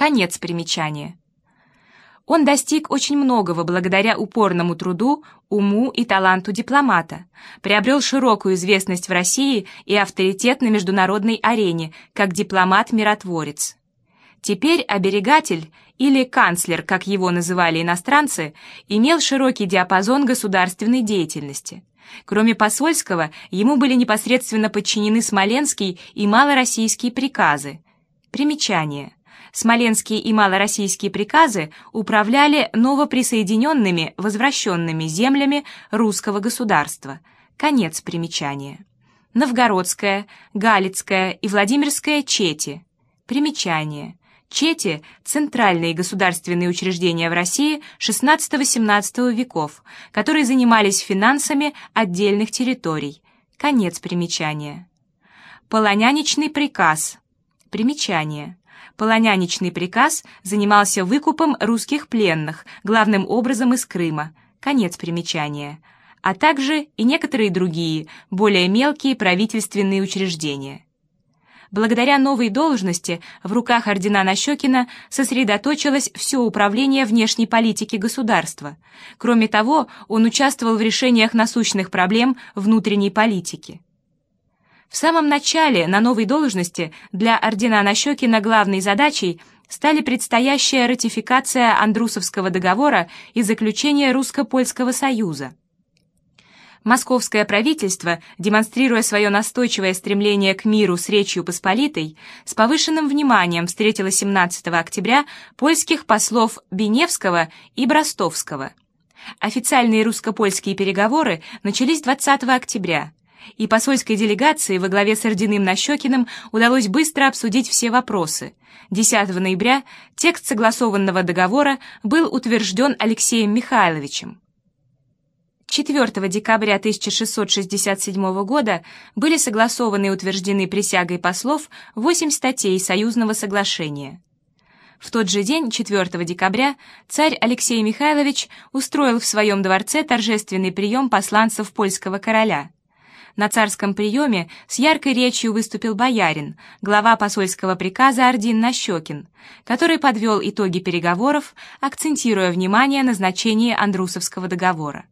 Конец примечания. Он достиг очень многого благодаря упорному труду, уму и таланту дипломата, приобрел широкую известность в России и авторитет на международной арене как дипломат-миротворец. Теперь оберегатель, или канцлер, как его называли иностранцы, имел широкий диапазон государственной деятельности. Кроме посольского, ему были непосредственно подчинены Смоленский и малороссийские приказы. Примечание. Смоленские и малороссийские приказы управляли новоприсоединенными возвращенными землями русского государства. Конец примечания. Новгородская, Галицкая и Владимирская чети. Примечание. Чети – центральные государственные учреждения в России XVI-XVII веков, которые занимались финансами отдельных территорий. Конец примечания. Полоняничный приказ. Примечание. Полоняничный приказ занимался выкупом русских пленных, главным образом из Крыма. Конец примечания. А также и некоторые другие, более мелкие правительственные учреждения. Благодаря новой должности в руках ордена Нащекина сосредоточилось все управление внешней политики государства. Кроме того, он участвовал в решениях насущных проблем внутренней политики. В самом начале на новой должности для ордена Нащекина главной задачей стали предстоящая ратификация Андрусовского договора и заключение Русско-Польского союза. Московское правительство, демонстрируя свое настойчивое стремление к миру с Речью Посполитой, с повышенным вниманием встретило 17 октября польских послов Беневского и Бростовского. Официальные русско-польские переговоры начались 20 октября, и посольской делегации во главе с Орденым Нащекиным удалось быстро обсудить все вопросы. 10 ноября текст согласованного договора был утвержден Алексеем Михайловичем. 4 декабря 1667 года были согласованы и утверждены присягой послов 8 статей Союзного соглашения. В тот же день, 4 декабря, царь Алексей Михайлович устроил в своем дворце торжественный прием посланцев польского короля. На царском приеме с яркой речью выступил боярин, глава посольского приказа Ордин Нащекин, который подвел итоги переговоров, акцентируя внимание на значении Андрусовского договора.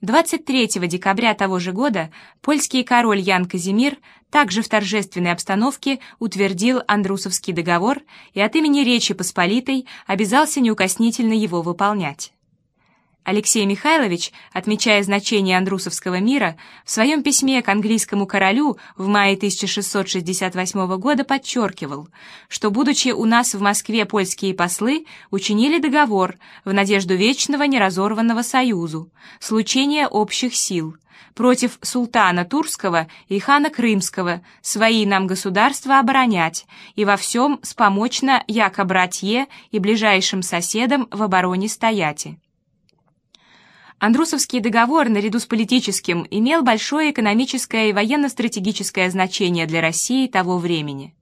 23 декабря того же года польский король Ян Казимир также в торжественной обстановке утвердил Андрусовский договор и от имени Речи Посполитой обязался неукоснительно его выполнять. Алексей Михайлович, отмечая значение Андрусовского мира, в своем письме к английскому королю в мае 1668 года подчеркивал, что, будучи у нас в Москве польские послы, учинили договор в надежду вечного неразорванного союзу, случения общих сил, против султана Турского и хана Крымского, свои нам государства оборонять и во всем спомочно яко братье и ближайшим соседам в обороне стояти. Андрусовский договор, наряду с политическим, имел большое экономическое и военно-стратегическое значение для России того времени.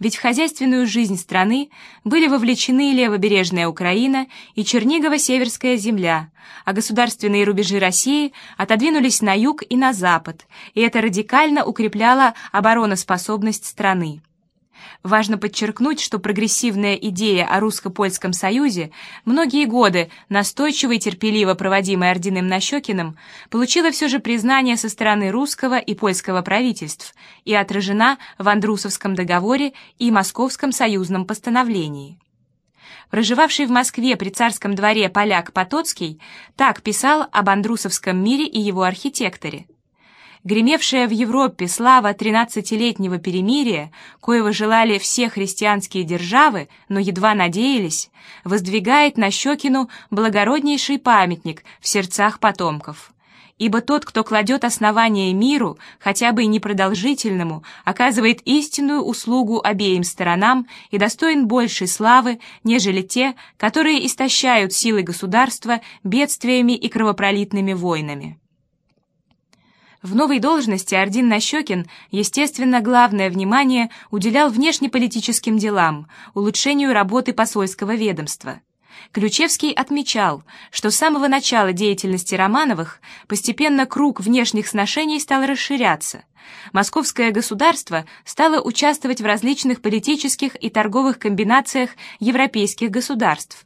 Ведь в хозяйственную жизнь страны были вовлечены левобережная Украина и Чернигово-Северская земля, а государственные рубежи России отодвинулись на юг и на запад, и это радикально укрепляло обороноспособность страны. Важно подчеркнуть, что прогрессивная идея о русско-польском союзе, многие годы настойчиво и терпеливо проводимая Ординым Нащекиным, получила все же признание со стороны русского и польского правительств и отражена в Андрусовском договоре и Московском союзном постановлении. Проживавший в Москве при царском дворе поляк Потоцкий так писал об Андрусовском мире и его архитекторе гремевшая в Европе слава тринадцатилетнего перемирия, коего желали все христианские державы, но едва надеялись, воздвигает на Щекину благороднейший памятник в сердцах потомков. Ибо тот, кто кладет основание миру, хотя бы и непродолжительному, оказывает истинную услугу обеим сторонам и достоин большей славы, нежели те, которые истощают силы государства бедствиями и кровопролитными войнами. В новой должности Ордин Нащекин, естественно, главное внимание уделял внешнеполитическим делам, улучшению работы посольского ведомства. Ключевский отмечал, что с самого начала деятельности Романовых постепенно круг внешних сношений стал расширяться. Московское государство стало участвовать в различных политических и торговых комбинациях европейских государств.